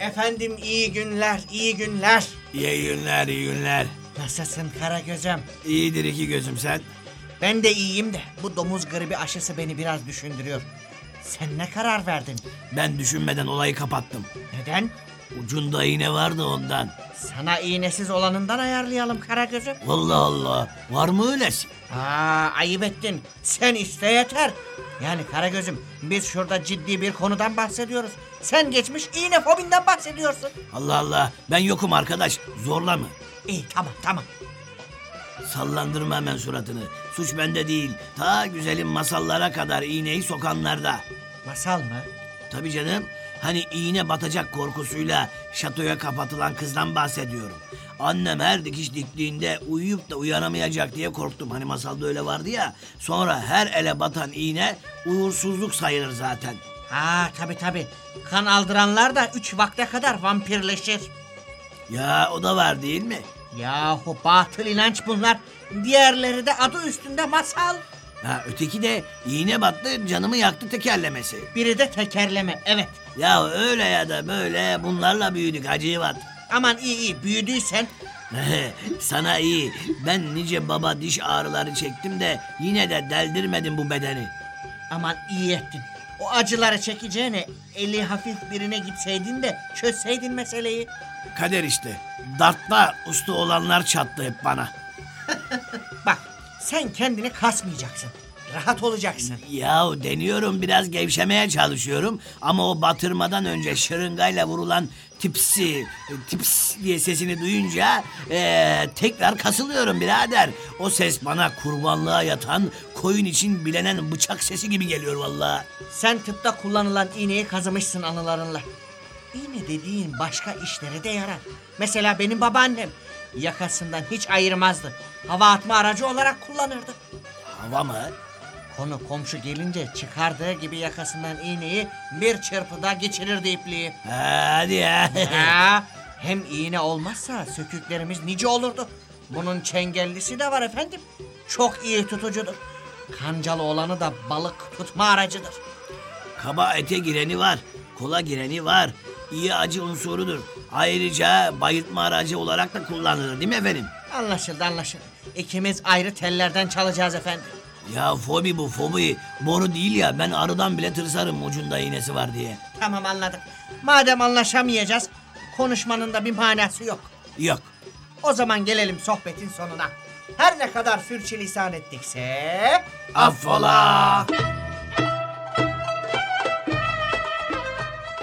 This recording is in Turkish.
Efendim iyi günler iyi günler. İyi günler, iyi günler. Nasılsın Karagöz'üm? İyidir iki gözüm sen. Ben de iyiyim de bu domuz gribi aşısı beni biraz düşündürüyor. Sen ne karar verdin? Ben düşünmeden olayı kapattım. Neden? Ucunda iğne vardı ondan. Sana iğnesiz olanından ayarlayalım Karagöz'üm. Allah Allah. Var mı öylesi? Aa ayıp ettin. Sen iste yeter. Yani Karagöz'üm biz şurada ciddi bir konudan bahsediyoruz. Sen geçmiş iğne fobinden bahsediyorsun. Allah Allah. Ben yokum arkadaş. Zorla mı? İyi tamam tamam. Sallandırma hemen suratını. Suç bende değil. Ta güzelim masallara kadar iğneyi sokanlarda. Masal mı? Tabii canım. Hani iğne batacak korkusuyla şatoya kapatılan kızdan bahsediyorum. Annem her dikiş diktiğinde uyuyup da uyanamayacak diye korktum. Hani masalda öyle vardı ya. Sonra her ele batan iğne uğursuzluk sayılır zaten. Ha tabi tabi. Kan aldıranlar da üç vakte kadar vampirleşir. Ya o da var değil mi? Yahu batıl inanç bunlar. Diğerleri de adı üstünde masal. Ha öteki de iğne battı canımı yaktı tekerlemesi. Biri de tekerleme evet. Ya öyle ya da böyle bunlarla büyüdük Hacivat. Aman iyi iyi büyüdüysen Sana iyi. Ben nice baba diş ağrıları çektim de yine de deldirmedim bu bedeni. aman iyi ettin. O acıları çekeceğine eli hafif birine gitseydin de çözseydin meseleyi. Kader işte. Dartla usta olanlar çattı hep bana. Sen kendini kasmayacaksın. Rahat olacaksın. Yahu deniyorum biraz gevşemeye çalışıyorum ama o batırmadan önce şırıngayla vurulan tipsi, tips diye sesini duyunca eee, tekrar kasılıyorum birader. O ses bana kurbanlığa yatan koyun için bilenen bıçak sesi gibi geliyor vallahi. Sen tıpta kullanılan iğneyi kazımışsın anılarınla. İğne dediğin başka işlere de yarar. Mesela benim babaannem yakasından hiç ayırmazdı. Hava atma aracı olarak kullanırdı. Hava mı? Konu komşu gelince çıkardığı gibi yakasından iğneyi bir çırpıda geçirirdi ipliği. Hadi ya. Ha, hem iğne olmazsa söküklerimiz nice olurdu. Bunun çengellisi de var efendim. Çok iyi tutucudur. Kancalı olanı da balık tutma aracıdır. Kaba ete gireni var, kola gireni var. İyi acı unsurudur. Ayrıca bayıltma aracı olarak da kullanılır değil mi efendim? Anlaşıldı anlaşıldı. İkimiz ayrı tellerden çalacağız efendim. Ya fobi bu fobi. Boru değil ya ben arıdan bile tırsarım ucunda iğnesi var diye. Tamam anladık. Madem anlaşamayacağız, konuşmanın da bir manası yok. Yok. O zaman gelelim sohbetin sonuna. Her ne kadar sürçülisan ettikse... Affola.